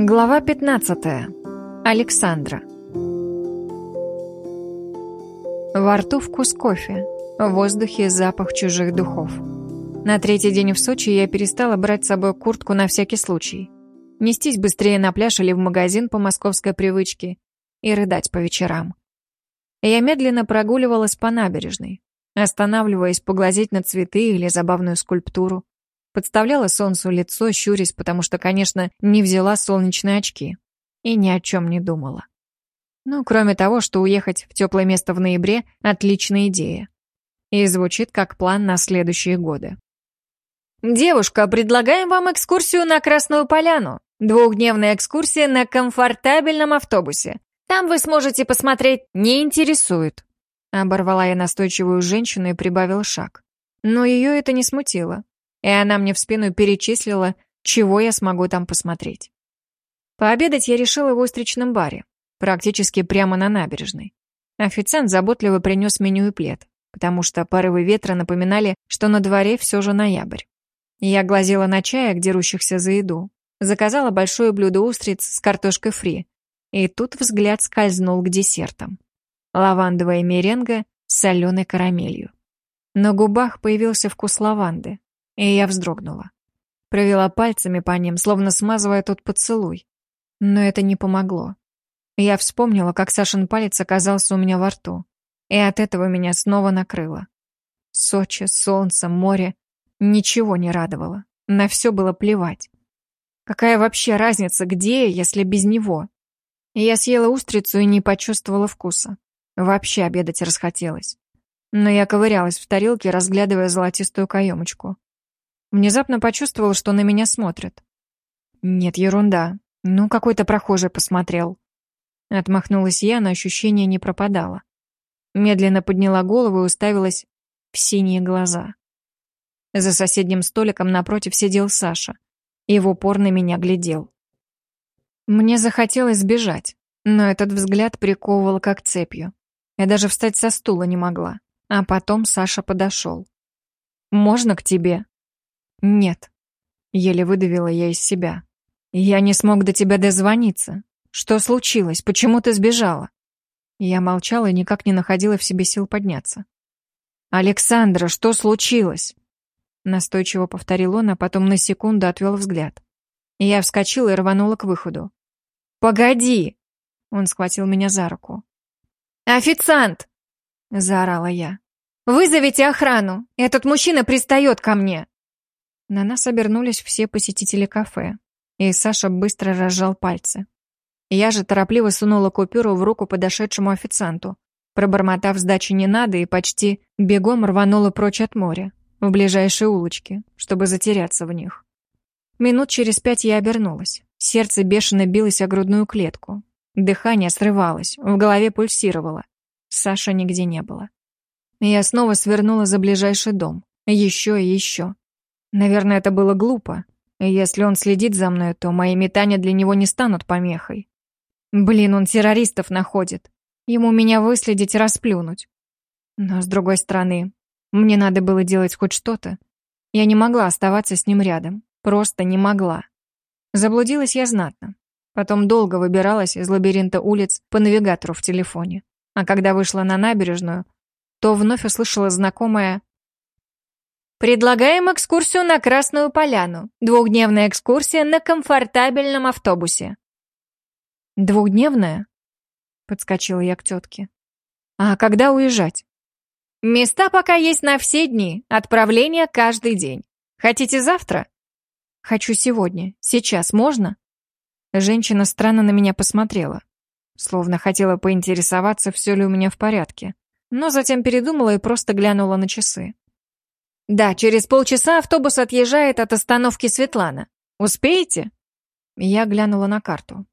Глава 15. Александра. Во рту вкус кофе, в воздухе запах чужих духов. На третий день в Сочи я перестала брать с собой куртку на всякий случай. Нестись быстрее на пляж или в магазин по московской привычке и рыдать по вечерам. Я медленно прогуливалась по набережной, останавливаясь поглазеть на цветы или забавную скульптуру. Подставляла солнцу лицо, щурясь, потому что, конечно, не взяла солнечные очки. И ни о чем не думала. Ну, кроме того, что уехать в теплое место в ноябре – отличная идея. И звучит как план на следующие годы. «Девушка, предлагаем вам экскурсию на Красную Поляну. Двухдневная экскурсия на комфортабельном автобусе. Там вы сможете посмотреть «Не интересует». Оборвала я настойчивую женщину и прибавил шаг. Но ее это не смутило и она мне в спину перечислила, чего я смогу там посмотреть. Пообедать я решила в устричном баре, практически прямо на набережной. Официант заботливо принес меню и плед, потому что порывы ветра напоминали, что на дворе все же ноябрь. Я глазела на чаек, дерущихся за еду, заказала большое блюдо устриц с картошкой фри, и тут взгляд скользнул к десертам. Лавандовая меренга с соленой карамелью. На губах появился вкус лаванды, и я вздрогнула. Провела пальцами по ним, словно смазывая тот поцелуй. Но это не помогло. Я вспомнила, как Сашин палец оказался у меня во рту. И от этого меня снова накрыло. Сочи, солнце, море. Ничего не радовало. На все было плевать. Какая вообще разница, где я, если без него? Я съела устрицу и не почувствовала вкуса. Вообще обедать расхотелось. Но я ковырялась в тарелке, разглядывая золотистую каемочку. Внезапно почувствовал, что на меня смотрят. Нет, ерунда. Ну, какой-то прохожий посмотрел. Отмахнулась я, но ощущение не пропадало. Медленно подняла голову и уставилась в синие глаза. За соседним столиком напротив сидел Саша и в упор на меня глядел. Мне захотелось сбежать, но этот взгляд приковывал как цепью. Я даже встать со стула не могла. А потом Саша подошел. «Можно к тебе?» «Нет», — еле выдавила я из себя. «Я не смог до тебя дозвониться. Что случилось? Почему ты сбежала?» Я молчала и никак не находила в себе сил подняться. «Александра, что случилось?» Настойчиво повторил он, а потом на секунду отвел взгляд. Я вскочила и рванула к выходу. «Погоди!» Он схватил меня за руку. «Официант!» — заорала я. «Вызовите охрану! Этот мужчина пристает ко мне!» На нас обернулись все посетители кафе, и Саша быстро разжал пальцы. Я же торопливо сунула купюру в руку подошедшему официанту, пробормотав сдачи не надо и почти бегом рванула прочь от моря, в ближайшие улочки, чтобы затеряться в них. Минут через пять я обернулась. Сердце бешено билось о грудную клетку. Дыхание срывалось, в голове пульсировало. Саши нигде не было. Я снова свернула за ближайший дом. Еще и еще. Наверное, это было глупо. Если он следит за мной, то мои метания для него не станут помехой. Блин, он террористов находит. Ему меня выследить и расплюнуть. Но, с другой стороны, мне надо было делать хоть что-то. Я не могла оставаться с ним рядом. Просто не могла. Заблудилась я знатно. Потом долго выбиралась из лабиринта улиц по навигатору в телефоне. А когда вышла на набережную, то вновь услышала знакомое Предлагаем экскурсию на Красную Поляну. Двухдневная экскурсия на комфортабельном автобусе. Двухдневная? Подскочила я к тетке. А когда уезжать? Места пока есть на все дни, отправление каждый день. Хотите завтра? Хочу сегодня. Сейчас можно? Женщина странно на меня посмотрела. Словно хотела поинтересоваться, все ли у меня в порядке. Но затем передумала и просто глянула на часы. «Да, через полчаса автобус отъезжает от остановки Светлана. Успеете?» Я глянула на карту.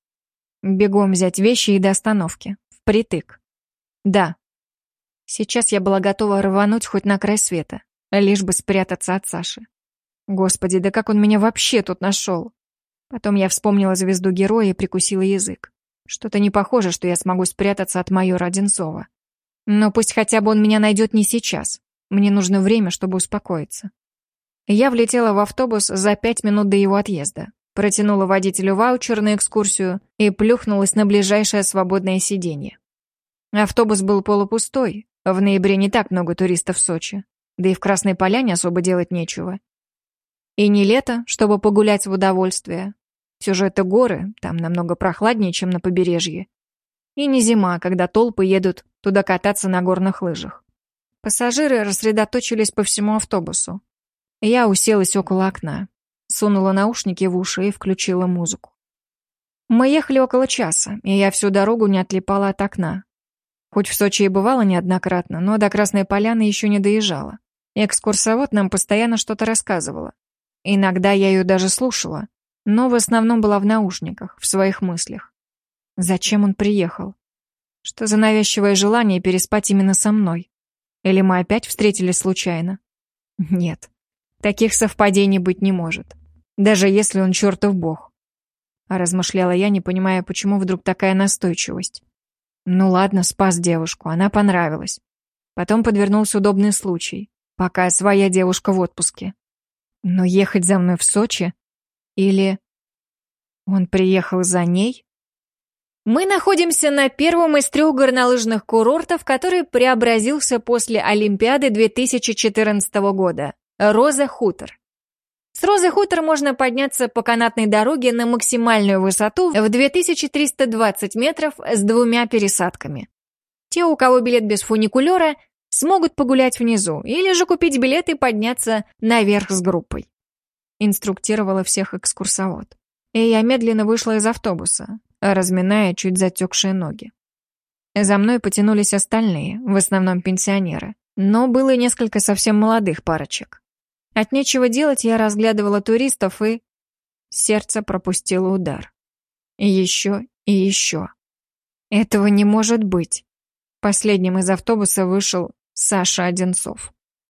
Бегом взять вещи и до остановки. Впритык. «Да». Сейчас я была готова рвануть хоть на край света, лишь бы спрятаться от Саши. Господи, да как он меня вообще тут нашел? Потом я вспомнила звезду героя и прикусила язык. Что-то не похоже, что я смогу спрятаться от майора Одинцова. Но пусть хотя бы он меня найдет не сейчас. Мне нужно время, чтобы успокоиться. Я влетела в автобус за пять минут до его отъезда. протянула водителю ваучер на экскурсию и плюхнулась на ближайшее свободное сиденье. Автобус был полупустой, в ноябре не так много туристов в Сочи, да и в Красной Поляне особо делать нечего. И не лето, чтобы погулять в удовольствие. Все же это горы, там намного прохладнее, чем на побережье. И не зима, когда толпы едут туда кататься на горных лыжах. Пассажиры рассредоточились по всему автобусу. Я уселась около окна, сунула наушники в уши и включила музыку. Мы ехали около часа, и я всю дорогу не отлипала от окна. Хоть в Сочи и бывала неоднократно, но до Красной Поляны еще не доезжала. Экскурсовод нам постоянно что-то рассказывала. Иногда я ее даже слушала, но в основном была в наушниках, в своих мыслях. Зачем он приехал? Что за навязчивое желание переспать именно со мной? Или мы опять встретились случайно? Нет, таких совпадений быть не может. Даже если он чертов бог. А размышляла я, не понимая, почему вдруг такая настойчивость. Ну ладно, спас девушку, она понравилась. Потом подвернулся удобный случай, пока своя девушка в отпуске. Но ехать за мной в Сочи? Или он приехал за ней? Мы находимся на первом из трех горнолыжных курортов, который преобразился после Олимпиады 2014 года – Роза Хутор. С Розы Хутор можно подняться по канатной дороге на максимальную высоту в 2320 метров с двумя пересадками. Те, у кого билет без фуникулера, смогут погулять внизу или же купить билет и подняться наверх с группой. Инструктировала всех экскурсовод. И я медленно вышла из автобуса, разминая чуть затекшие ноги. За мной потянулись остальные, в основном пенсионеры, но было несколько совсем молодых парочек. От нечего делать я разглядывала туристов и... Сердце пропустило удар. И еще, и еще. Этого не может быть. Последним из автобуса вышел Саша Одинцов.